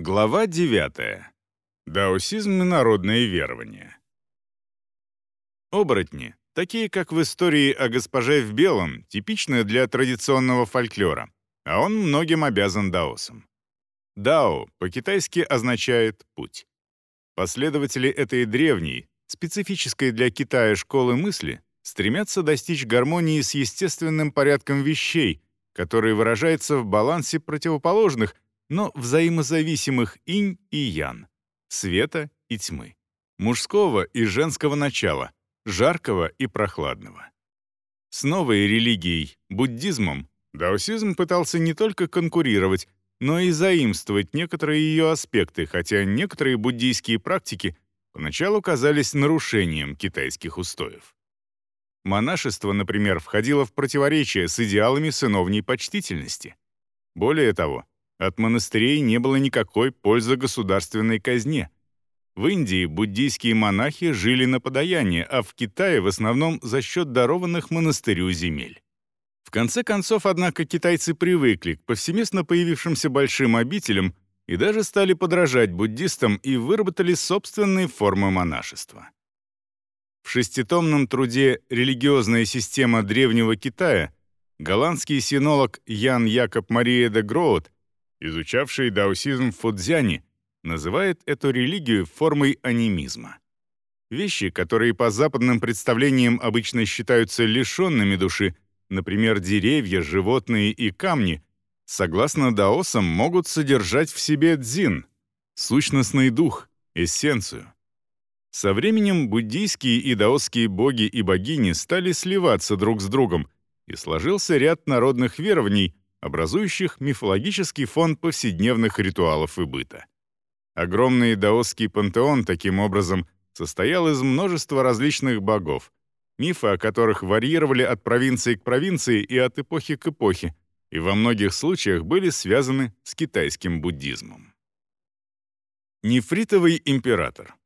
Глава 9. Даосизм и народные верования. Оборотни, такие как в истории о госпоже в белом, типичны для традиционного фольклора, а он многим обязан даосам. Дао по-китайски означает «путь». Последователи этой древней, специфической для Китая школы мысли, стремятся достичь гармонии с естественным порядком вещей, который выражается в балансе противоположных – но взаимозависимых инь и ян, света и тьмы, мужского и женского начала, жаркого и прохладного. С новой религией, буддизмом, даосизм пытался не только конкурировать, но и заимствовать некоторые ее аспекты, хотя некоторые буддийские практики поначалу казались нарушением китайских устоев. Монашество, например, входило в противоречие с идеалами сыновней почтительности. Более того, от монастырей не было никакой пользы государственной казне. В Индии буддийские монахи жили на подаяние, а в Китае в основном за счет дарованных монастырю земель. В конце концов, однако, китайцы привыкли к повсеместно появившимся большим обителям и даже стали подражать буддистам и выработали собственные формы монашества. В шеститомном труде «Религиозная система древнего Китая» голландский синолог Ян Якоб Мария де Гроут изучавший даосизм в Фудзяне, называет эту религию формой анимизма. Вещи, которые по западным представлениям обычно считаются лишенными души, например, деревья, животные и камни, согласно даосам могут содержать в себе дзин, сущностный дух, эссенцию. Со временем буддийские и даосские боги и богини стали сливаться друг с другом, и сложился ряд народных верований, образующих мифологический фон повседневных ритуалов и быта. Огромный даосский пантеон, таким образом, состоял из множества различных богов, мифы о которых варьировали от провинции к провинции и от эпохи к эпохе, и во многих случаях были связаны с китайским буддизмом. Нефритовый император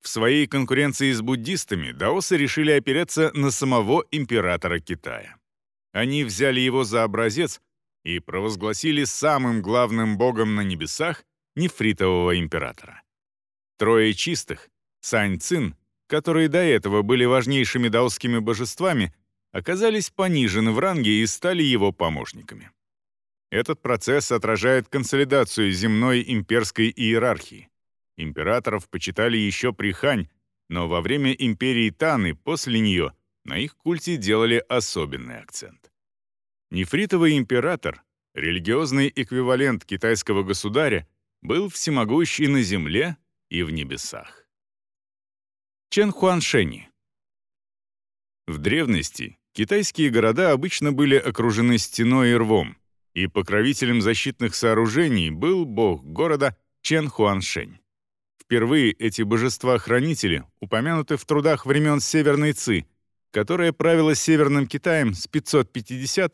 В своей конкуренции с буддистами даосы решили опереться на самого императора Китая. Они взяли его за образец и провозгласили самым главным богом на небесах нефритового императора. Трое чистых, Сань Цин, которые до этого были важнейшими даосскими божествами, оказались понижены в ранге и стали его помощниками. Этот процесс отражает консолидацию земной имперской иерархии. Императоров почитали еще при Хань, но во время империи Таны после нее – на их культе делали особенный акцент. Нефритовый император, религиозный эквивалент китайского государя, был всемогущ и на земле, и в небесах. Чен Хуаншени В древности китайские города обычно были окружены стеной и рвом, и покровителем защитных сооружений был бог города Чен Хуаншень. Впервые эти божества-хранители упомянуты в трудах времен Северной Ци, которая правила Северным Китаем с 550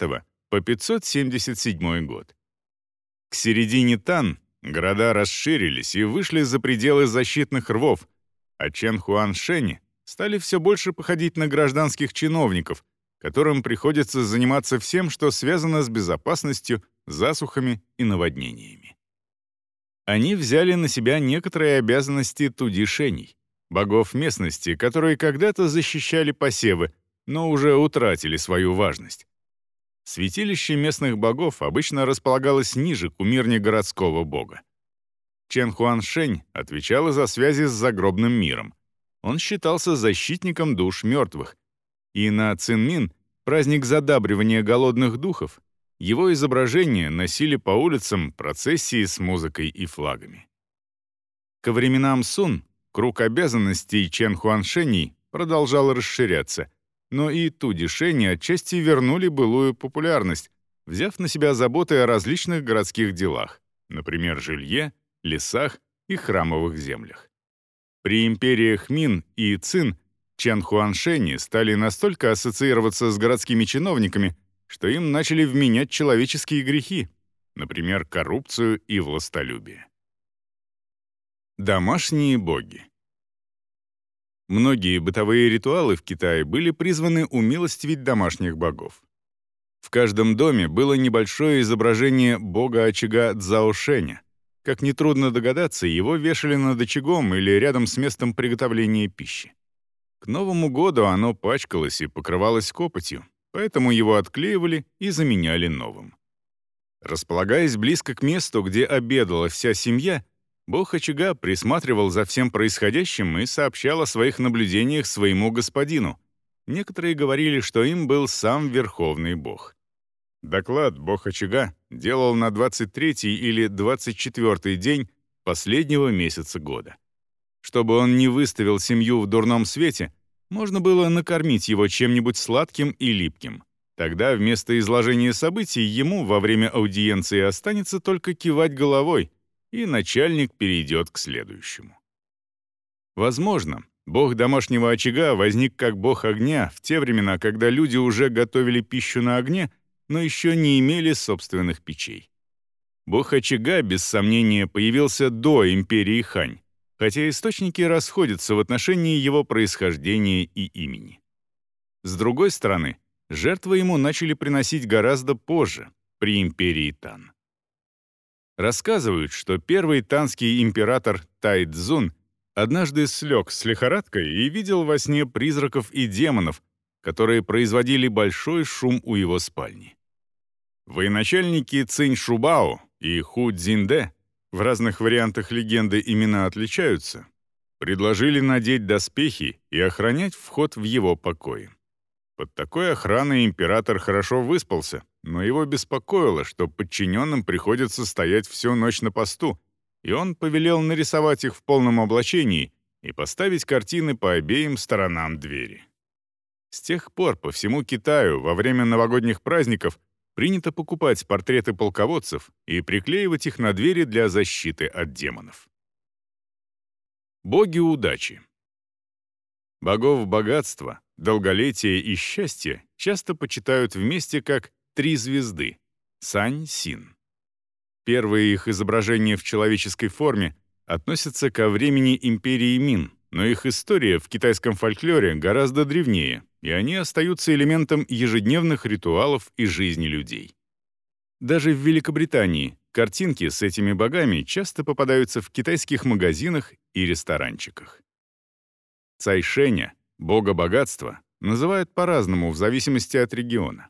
по 577 год. К середине Тан города расширились и вышли за пределы защитных рвов, а Чен Хуаншени стали все больше походить на гражданских чиновников, которым приходится заниматься всем, что связано с безопасностью, засухами и наводнениями. Они взяли на себя некоторые обязанности тудишений, богов местности, которые когда-то защищали посевы, но уже утратили свою важность. Святилище местных богов обычно располагалось ниже кумирни городского бога. Чен Хуаншень отвечала за связи с загробным миром. Он считался защитником душ мертвых. И на Цинмин, праздник задабривания голодных духов, его изображения носили по улицам процессии с музыкой и флагами. Ко временам Сун Круг обязанностей Чен Хуаншеней продолжал расширяться, но и Тудишени отчасти вернули былую популярность, взяв на себя заботы о различных городских делах, например, жилье, лесах и храмовых землях. При империях Мин и Цин Чен Хуаншени стали настолько ассоциироваться с городскими чиновниками, что им начали вменять человеческие грехи, например, коррупцию и властолюбие. Домашние боги. Многие бытовые ритуалы в Китае были призваны умилостивить домашних богов. В каждом доме было небольшое изображение бога очага Цзаошеня, Как нетрудно догадаться, его вешали над очагом или рядом с местом приготовления пищи. К Новому году оно пачкалось и покрывалось копотью, поэтому его отклеивали и заменяли новым. Располагаясь близко к месту, где обедала вся семья, бог очага присматривал за всем происходящим и сообщал о своих наблюдениях своему господину. Некоторые говорили, что им был сам Верховный Бог. Доклад бог очага делал на 23 или 24 день последнего месяца года. Чтобы он не выставил семью в дурном свете, можно было накормить его чем-нибудь сладким и липким. Тогда вместо изложения событий ему во время аудиенции останется только кивать головой, и начальник перейдет к следующему. Возможно, бог домашнего очага возник как бог огня в те времена, когда люди уже готовили пищу на огне, но еще не имели собственных печей. Бог очага, без сомнения, появился до империи Хань, хотя источники расходятся в отношении его происхождения и имени. С другой стороны, Жертвы ему начали приносить гораздо позже, при империи Тан. Рассказывают, что первый танский император Тайцзун однажды слег с лихорадкой и видел во сне призраков и демонов, которые производили большой шум у его спальни. Военачальники Цинь Шубао и Ху Цзинде в разных вариантах легенды имена отличаются, предложили надеть доспехи и охранять вход в его покои. Под такой охраной император хорошо выспался, но его беспокоило, что подчиненным приходится стоять всю ночь на посту, и он повелел нарисовать их в полном облачении и поставить картины по обеим сторонам двери. С тех пор по всему Китаю во время новогодних праздников принято покупать портреты полководцев и приклеивать их на двери для защиты от демонов. Боги удачи Богов богатства, долголетия и счастья часто почитают вместе как «три звезды» — Сань-Син. Первые их изображения в человеческой форме относятся ко времени империи Мин, но их история в китайском фольклоре гораздо древнее, и они остаются элементом ежедневных ритуалов и жизни людей. Даже в Великобритании картинки с этими богами часто попадаются в китайских магазинах и ресторанчиках. Цайшеня, бога богатства, называют по-разному в зависимости от региона.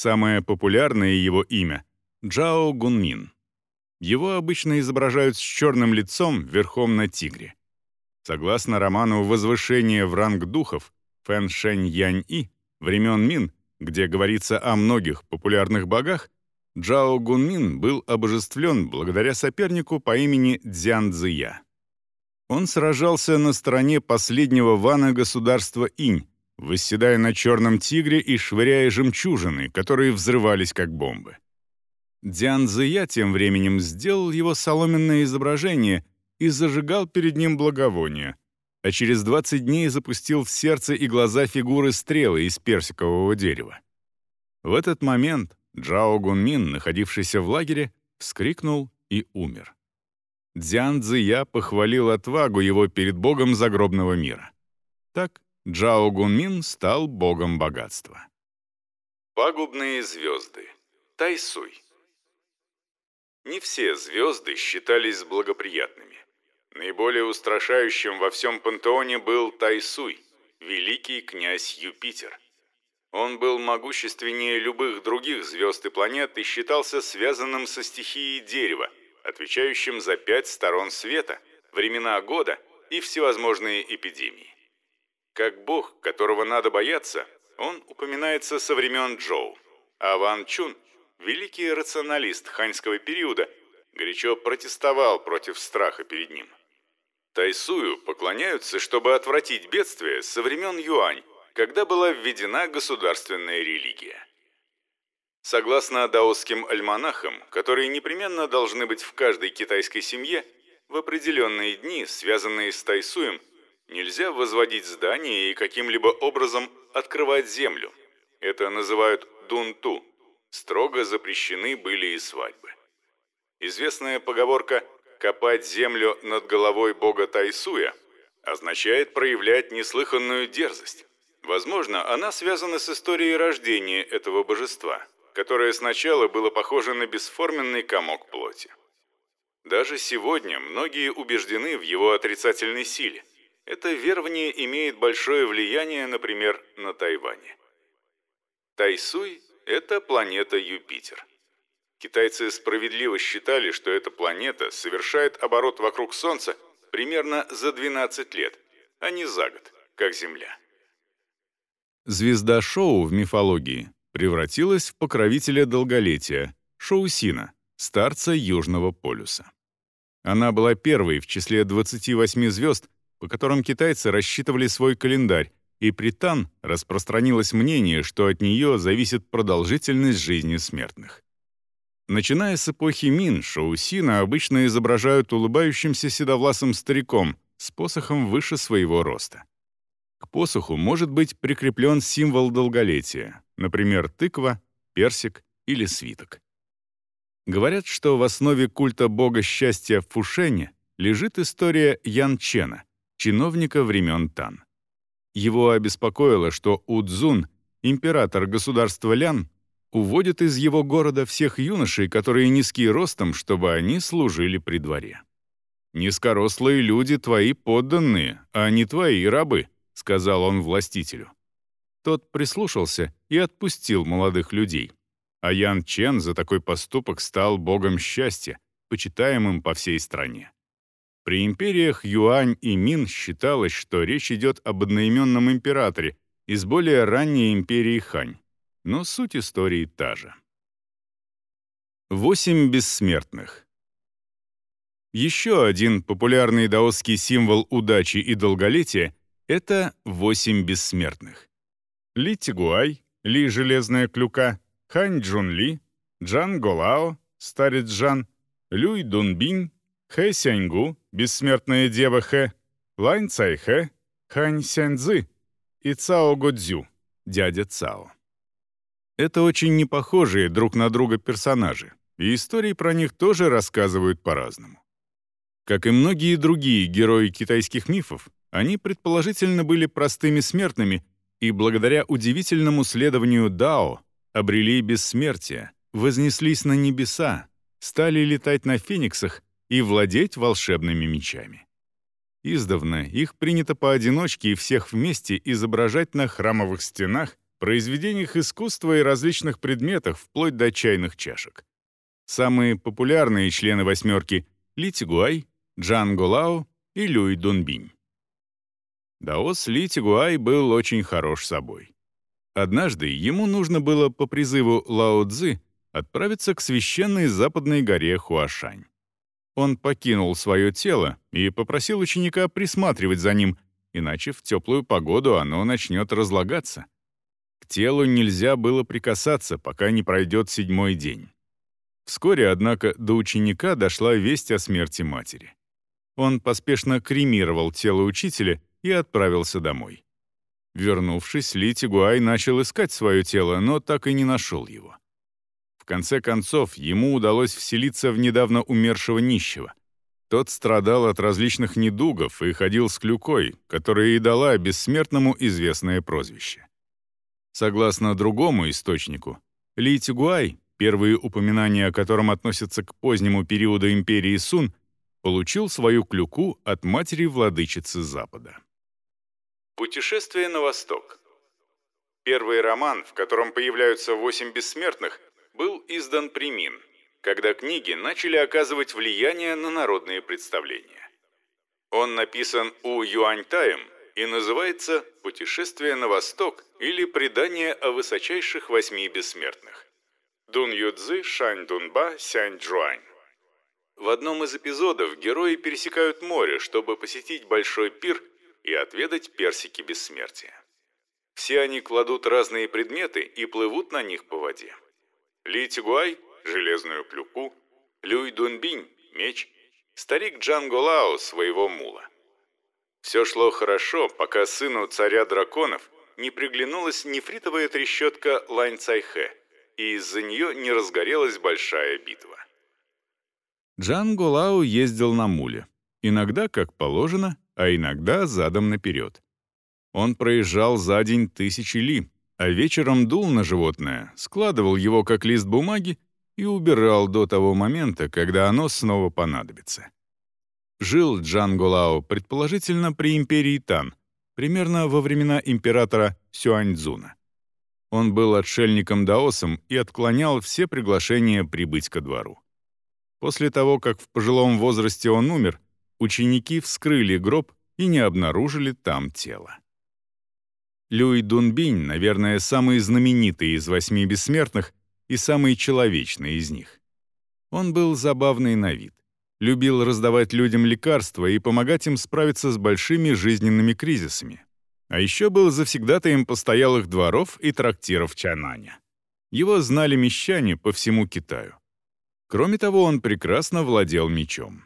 Самое популярное его имя — Джао Гунмин. Его обычно изображают с черным лицом верхом на тигре. Согласно роману «Возвышение в ранг духов» Фэн Шэнь Янь И времен Мин, где говорится о многих популярных богах, Джао Гунмин был обожествлен благодаря сопернику по имени Дзян Цзия. Он сражался на стороне последнего вана государства Инь, восседая на черном тигре и швыряя жемчужины, которые взрывались как бомбы. Дзян Зия тем временем сделал его соломенное изображение и зажигал перед ним благовоние, а через 20 дней запустил в сердце и глаза фигуры стрелы из персикового дерева. В этот момент Джао Гунмин, находившийся в лагере, вскрикнул и умер. Дзян Цзия похвалил отвагу его перед богом загробного мира. Так Джао Гунмин стал богом богатства. Пагубные звезды. Тайсуй. Не все звезды считались благоприятными. Наиболее устрашающим во всем пантеоне был Тайсуй, великий князь Юпитер. Он был могущественнее любых других звезд и планет и считался связанным со стихией дерева – отвечающим за пять сторон света, времена года и всевозможные эпидемии. Как бог, которого надо бояться, он упоминается со времен Джоу, а Ван Чун, великий рационалист ханьского периода, горячо протестовал против страха перед ним. Тайсую поклоняются, чтобы отвратить бедствие со времен Юань, когда была введена государственная религия. Согласно даосским альманахам, которые непременно должны быть в каждой китайской семье, в определенные дни, связанные с Тайсуем, нельзя возводить здания и каким-либо образом открывать землю. Это называют дунту. Строго запрещены были и свадьбы. Известная поговорка «копать землю над головой бога Тайсуя» означает проявлять неслыханную дерзость. Возможно, она связана с историей рождения этого божества – которое сначала было похоже на бесформенный комок плоти. Даже сегодня многие убеждены в его отрицательной силе. Это верование имеет большое влияние, например, на Тайване. Тайсуй – это планета Юпитер. Китайцы справедливо считали, что эта планета совершает оборот вокруг Солнца примерно за 12 лет, а не за год, как Земля. Звезда шоу в мифологии превратилась в покровителя долголетия, Шоусина, старца Южного полюса. Она была первой в числе 28 звезд, по которым китайцы рассчитывали свой календарь, и при Тан распространилось мнение, что от нее зависит продолжительность жизни смертных. Начиная с эпохи Мин, Шоусина обычно изображают улыбающимся седовласым стариком с посохом выше своего роста. К посоху может быть прикреплен символ долголетия, например, тыква, персик или свиток. Говорят, что в основе культа бога счастья в Фушене лежит история Ян Чена, чиновника времен Тан. Его обеспокоило, что Удзун, император государства Лян, уводит из его города всех юношей, которые низкие ростом, чтобы они служили при дворе. «Низкорослые люди — твои подданные, а не твои рабы», — сказал он властителю. Тот прислушался и отпустил молодых людей. А Ян Чен за такой поступок стал богом счастья, почитаемым по всей стране. При империях Юань и Мин считалось, что речь идет об одноименном императоре из более ранней империи Хань, но суть истории та же. Восемь бессмертных. Еще один популярный даосский символ удачи и долголетия — это восемь бессмертных. Ли Тигуай, Ли Железная Клюка, Хань Джун Ли, Джан Голао, Старец Джан, Люй Дунбинь, Хэ Сяньгу, Бессмертная Дева Хэ, Лань Цайхэ, Хань Сяньцзы и Цао Годзю, дядя Цао. Это очень непохожие друг на друга персонажи, и истории про них тоже рассказывают по-разному. Как и многие другие герои китайских мифов, они предположительно были простыми смертными и благодаря удивительному следованию Дао обрели бессмертие, вознеслись на небеса, стали летать на фениксах и владеть волшебными мечами. Издавна их принято поодиночке и всех вместе изображать на храмовых стенах, произведениях искусства и различных предметах, вплоть до чайных чашек. Самые популярные члены «восьмерки» — Ли Тигуай, Джан Голао и Люй Дунбинь. Даос Ли Тигуай был очень хорош собой. Однажды ему нужно было по призыву Лао Цзы отправиться к священной западной горе Хуашань. Он покинул свое тело и попросил ученика присматривать за ним, иначе в теплую погоду оно начнет разлагаться. К телу нельзя было прикасаться, пока не пройдет седьмой день. Вскоре, однако, до ученика дошла весть о смерти матери. Он поспешно кремировал тело учителя и отправился домой. Вернувшись, Ли Тигуай начал искать свое тело, но так и не нашел его. В конце концов, ему удалось вселиться в недавно умершего нищего. Тот страдал от различных недугов и ходил с клюкой, которая и дала бессмертному известное прозвище. Согласно другому источнику, Ли Тигуай, первые упоминания о котором относятся к позднему периоду империи Сун, получил свою клюку от матери-владычицы Запада. Путешествие на восток. Первый роман, в котором появляются восемь бессмертных, был издан при Мин, когда книги начали оказывать влияние на народные представления. Он написан у Юаньтаем и называется «Путешествие на восток» или «Предание о высочайших восьми бессмертных». Дун Юцзы, Шань Дунба, Сянь Джуань. В одном из эпизодов герои пересекают море, чтобы посетить большой пир и отведать персики бессмертия. Все они кладут разные предметы и плывут на них по воде. Ли Тигуай – железную клюку, Люй Дунбинь – меч, старик Джан Голао – своего мула. Все шло хорошо, пока сыну царя драконов не приглянулась нефритовая трещотка Лань Цайхэ, и из-за нее не разгорелась большая битва. Джан Голао ездил на муле. Иногда, как положено, а иногда задом наперед. Он проезжал за день тысячи ли, а вечером дул на животное, складывал его как лист бумаги и убирал до того момента, когда оно снова понадобится. Жил Джан Гулао предположительно при империи Тан, примерно во времена императора Сюаньцзуна. Он был отшельником-даосом и отклонял все приглашения прибыть ко двору. После того, как в пожилом возрасте он умер, ученики вскрыли гроб и не обнаружили там тело. Люй Дунбинь, наверное, самый знаменитый из восьми бессмертных и самый человечный из них. Он был забавный на вид, любил раздавать людям лекарства и помогать им справиться с большими жизненными кризисами, а еще был завсегдатаем постоялых дворов и трактиров Чананя. Его знали мещане по всему Китаю. Кроме того, он прекрасно владел мечом.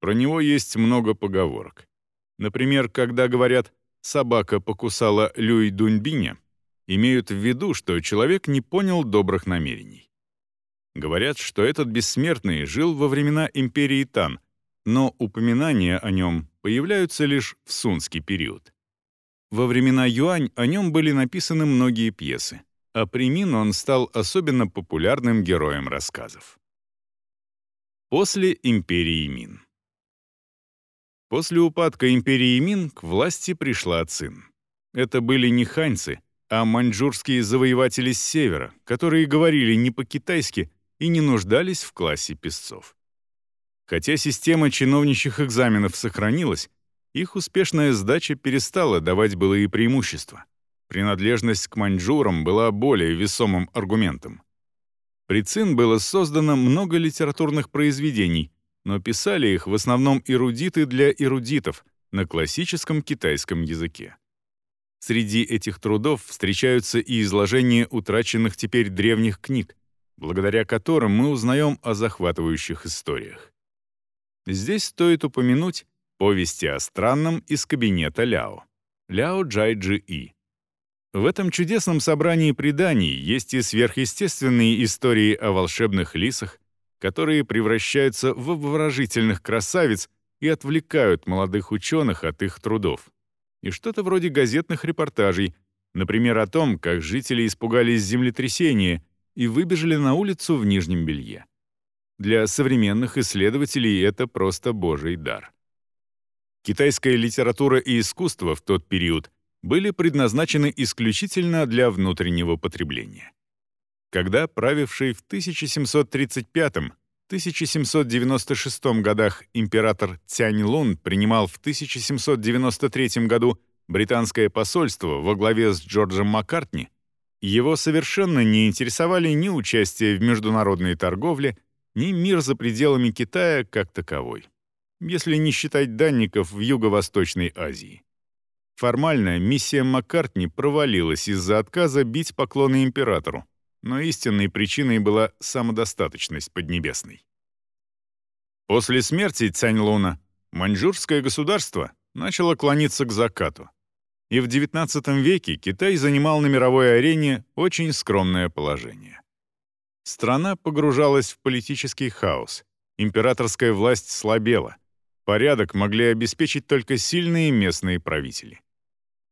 Про него есть много поговорок. Например, когда говорят «собака покусала Люй Дуньбиня», имеют в виду, что человек не понял добрых намерений. Говорят, что этот бессмертный жил во времена империи Тан, но упоминания о нем появляются лишь в сунский период. Во времена Юань о нем были написаны многие пьесы, а при Мин он стал особенно популярным героем рассказов. После империи Мин После упадка империи Мин к власти пришла Цин. Это были не ханьцы, а маньчжурские завоеватели с севера, которые говорили не по-китайски и не нуждались в классе песцов. Хотя система чиновничьих экзаменов сохранилась, их успешная сдача перестала давать былые преимущества. Принадлежность к маньчжурам была более весомым аргументом. При ЦИН было создано много литературных произведений, но писали их в основном эрудиты для эрудитов на классическом китайском языке. Среди этих трудов встречаются и изложения утраченных теперь древних книг, благодаря которым мы узнаем о захватывающих историях. Здесь стоит упомянуть Повести о странном из кабинета Ляо. Ляо Джай Джи И. В этом чудесном собрании преданий есть и сверхъестественные истории о волшебных лисах, которые превращаются в обворожительных красавиц и отвлекают молодых ученых от их трудов. И что-то вроде газетных репортажей, например, о том, как жители испугались землетрясения и выбежали на улицу в нижнем белье. Для современных исследователей это просто божий дар. Китайская литература и искусство в тот период были предназначены исключительно для внутреннего потребления. Когда правивший в 1735-1796 годах император Цянь Лун принимал в 1793 году британское посольство во главе с Джорджем Маккартни, его совершенно не интересовали ни участие в международной торговле, ни мир за пределами Китая как таковой если не считать данников в Юго-Восточной Азии. Формально миссия Маккартни провалилась из-за отказа бить поклоны императору, но истинной причиной была самодостаточность Поднебесной. После смерти Цянь-Луна маньчжурское государство начало клониться к закату, и в XIX веке Китай занимал на мировой арене очень скромное положение. Страна погружалась в политический хаос, императорская власть слабела, Порядок могли обеспечить только сильные местные правители.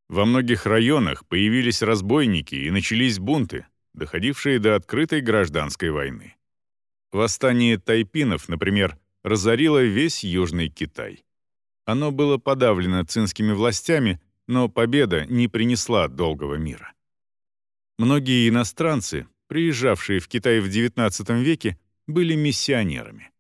Во многих районах появились разбойники и начались бунты, доходившие до открытой гражданской войны. Восстание тайпинов, например, разорило весь Южный Китай. Оно было подавлено цинскими властями, но победа не принесла долгого мира. Многие иностранцы, приезжавшие в Китай в XIX веке, были миссионерами.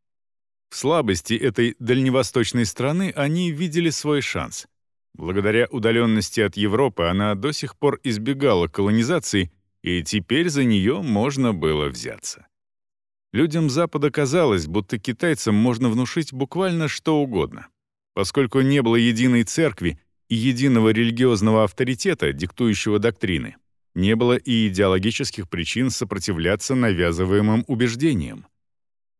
В слабости этой дальневосточной страны они видели свой шанс. Благодаря удаленности от Европы она до сих пор избегала колонизации, и теперь за нее можно было взяться. Людям Запада казалось, будто китайцам можно внушить буквально что угодно. Поскольку не было единой церкви и единого религиозного авторитета, диктующего доктрины, не было и идеологических причин сопротивляться навязываемым убеждениям.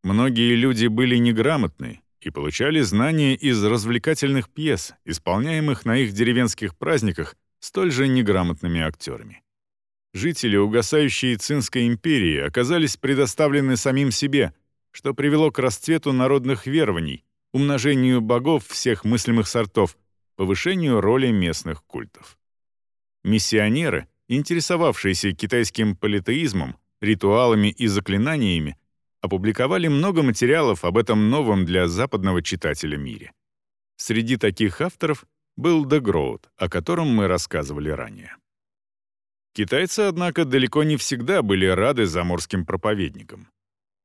Многие люди были неграмотны и получали знания из развлекательных пьес, исполняемых на их деревенских праздниках столь же неграмотными актерами. Жители угасающей Цинской империи оказались предоставлены самим себе, что привело к расцвету народных верований, умножению богов всех мыслимых сортов, повышению роли местных культов. Миссионеры, интересовавшиеся китайским политеизмом, ритуалами и заклинаниями, опубликовали много материалов об этом новом для западного читателя мире. Среди таких авторов был Дегроуд, о котором мы рассказывали ранее. Китайцы, однако, далеко не всегда были рады заморским проповедникам.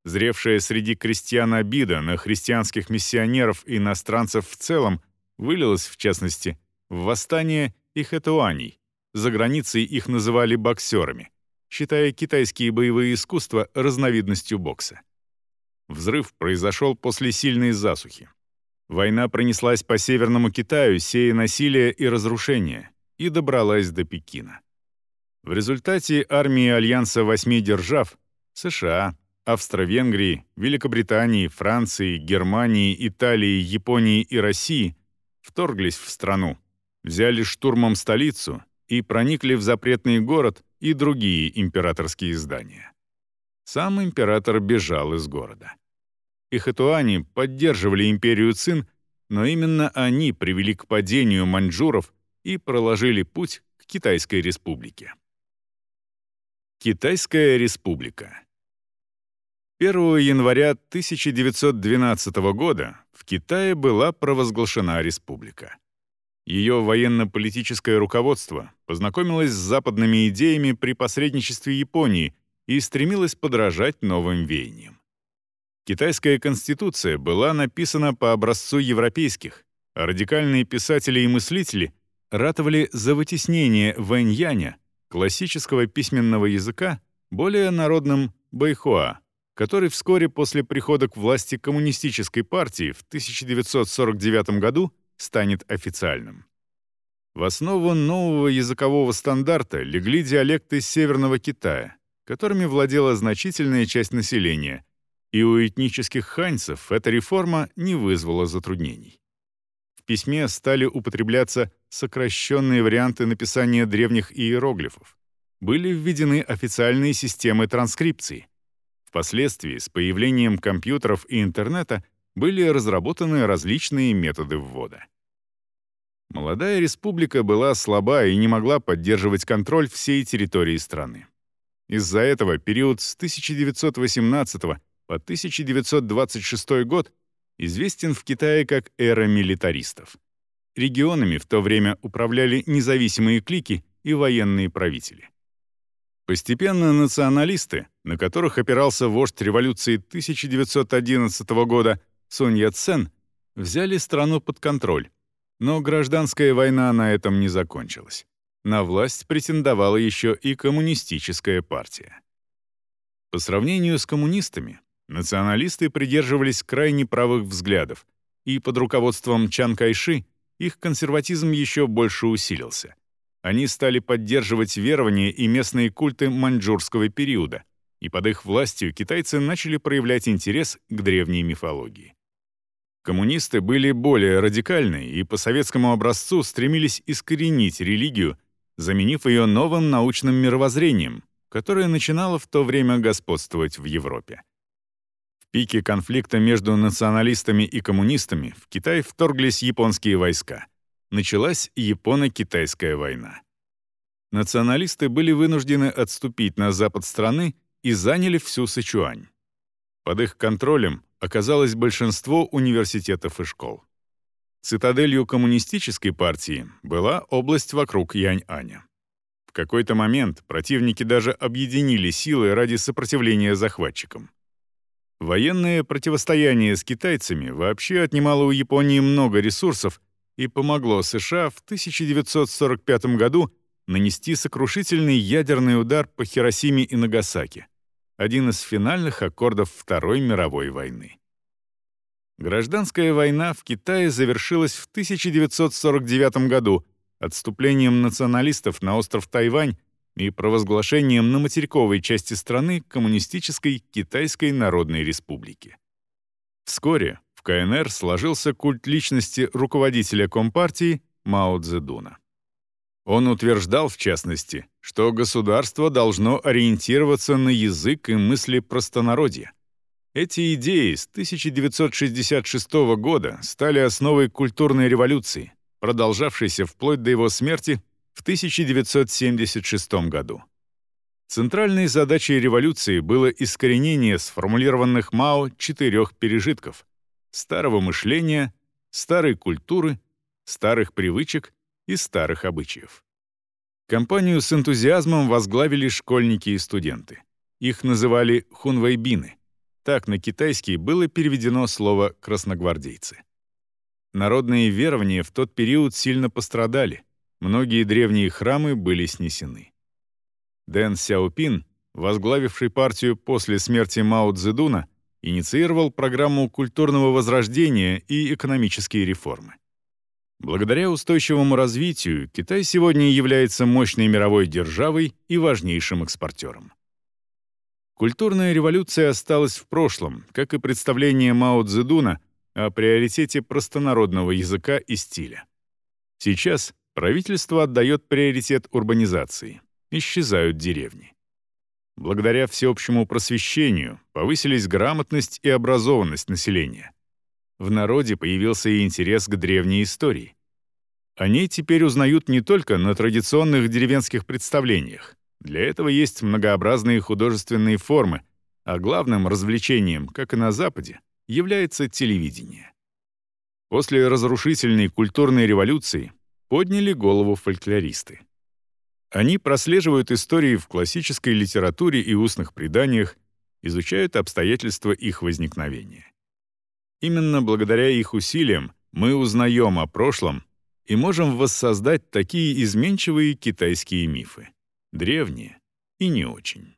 Зревшая среди крестьян обида на христианских миссионеров и иностранцев в целом вылилась, в частности, в восстание ихэтуаней. За границей их называли боксерами, считая китайские боевые искусства разновидностью бокса. Взрыв произошел после сильной засухи. Война пронеслась по Северному Китаю, сея насилие и разрушение, и добралась до Пекина. В результате армии Альянса восьми держав — США, Австро-Венгрии, Великобритании, Франции, Германии, Италии, Японии и России — вторглись в страну, взяли штурмом столицу и проникли в запретный город и другие императорские здания. Сам император бежал из города. Ихэтуани поддерживали империю Цин, но именно они привели к падению маньчжуров и проложили путь к Китайской республике. Китайская республика 1 января 1912 года в Китае была провозглашена республика. Ее военно-политическое руководство познакомилось с западными идеями при посредничестве Японии и стремилось подражать новым веяниям. Китайская конституция была написана по образцу европейских, радикальные писатели и мыслители ратовали за вытеснение вэньяня, классического письменного языка, более народным байхуа, который вскоре после прихода к власти коммунистической партии в 1949 году станет официальным. В основу нового языкового стандарта легли диалекты Северного Китая, которыми владела значительная часть населения, и у этнических ханьцев эта реформа не вызвала затруднений. Письме стали употребляться сокращенные варианты написания древних иероглифов. Были введены официальные системы транскрипции. Впоследствии, с появлением компьютеров и интернета, были разработаны различные методы ввода. Молодая республика была слаба и не могла поддерживать контроль всей территории страны. Из-за этого период с 1918 по 1926 год известен в Китае как эра милитаристов. Регионами в то время управляли независимые клики и военные правители. Постепенно националисты, на которых опирался вождь революции 1911 года Сунь Яцен, взяли страну под контроль. Но гражданская война на этом не закончилась. На власть претендовала еще и коммунистическая партия. По сравнению с коммунистами, Националисты придерживались крайне правых взглядов, и под руководством Чан Кайши их консерватизм еще больше усилился. Они стали поддерживать верования и местные культы маньчжурского периода, и под их властью китайцы начали проявлять интерес к древней мифологии. Коммунисты были более радикальны и по советскому образцу стремились искоренить религию, заменив ее новым научным мировоззрением, которое начинало в то время господствовать в Европе пике конфликта между националистами и коммунистами в Китай вторглись японские войска. Началась Японо-Китайская война. Националисты были вынуждены отступить на запад страны и заняли всю Сычуань. Под их контролем оказалось большинство университетов и школ. Цитаделью коммунистической партии была область вокруг Янь-Аня. В какой-то момент противники даже объединили силы ради сопротивления захватчикам. Военное противостояние с китайцами вообще отнимало у Японии много ресурсов и помогло США в 1945 году нанести сокрушительный ядерный удар по Хиросиме и Нагасаки, один из финальных аккордов Второй мировой войны. Гражданская война в Китае завершилась в 1949 году отступлением националистов на остров Тайвань и провозглашением на материковой части страны Коммунистической Китайской Народной Республики. Вскоре в КНР сложился культ личности руководителя Компартии Мао Цзэдуна. Он утверждал, в частности, что государство должно ориентироваться на язык и мысли простонародья. Эти идеи с 1966 года стали основой культурной революции, продолжавшейся вплоть до его смерти в 1976 году. Центральной задачей революции было искоренение сформулированных Мао четырех пережитков — старого мышления, старой культуры, старых привычек и старых обычаев. Компанию с энтузиазмом возглавили школьники и студенты. Их называли хунвейбины. Так на китайский было переведено слово «красногвардейцы». Народные верования в тот период сильно пострадали, многие древние храмы были снесены. Дэн Сяопин, возглавивший партию после смерти Мао Цзэдуна, инициировал программу культурного возрождения и экономические реформы. Благодаря устойчивому развитию Китай сегодня является мощной мировой державой и важнейшим экспортером. Культурная революция осталась в прошлом, как и представление Мао Цзэдуна о приоритете простонародного языка и стиля. Сейчас правительство отдает приоритет урбанизации исчезают деревни. Благодаря всеобщему просвещению повысились грамотность и образованность населения. В народе появился и интерес к древней истории. О ней теперь узнают не только на традиционных деревенских представлениях. Для этого есть многообразные художественные формы, а главным развлечением, как и на Западе, является телевидение. После разрушительной культурной революции подняли голову фольклористы. Они прослеживают истории в классической литературе и устных преданиях, изучают обстоятельства их возникновения. Именно благодаря их усилиям мы узнаем о прошлом и можем воссоздать такие изменчивые китайские мифы, древние и не очень.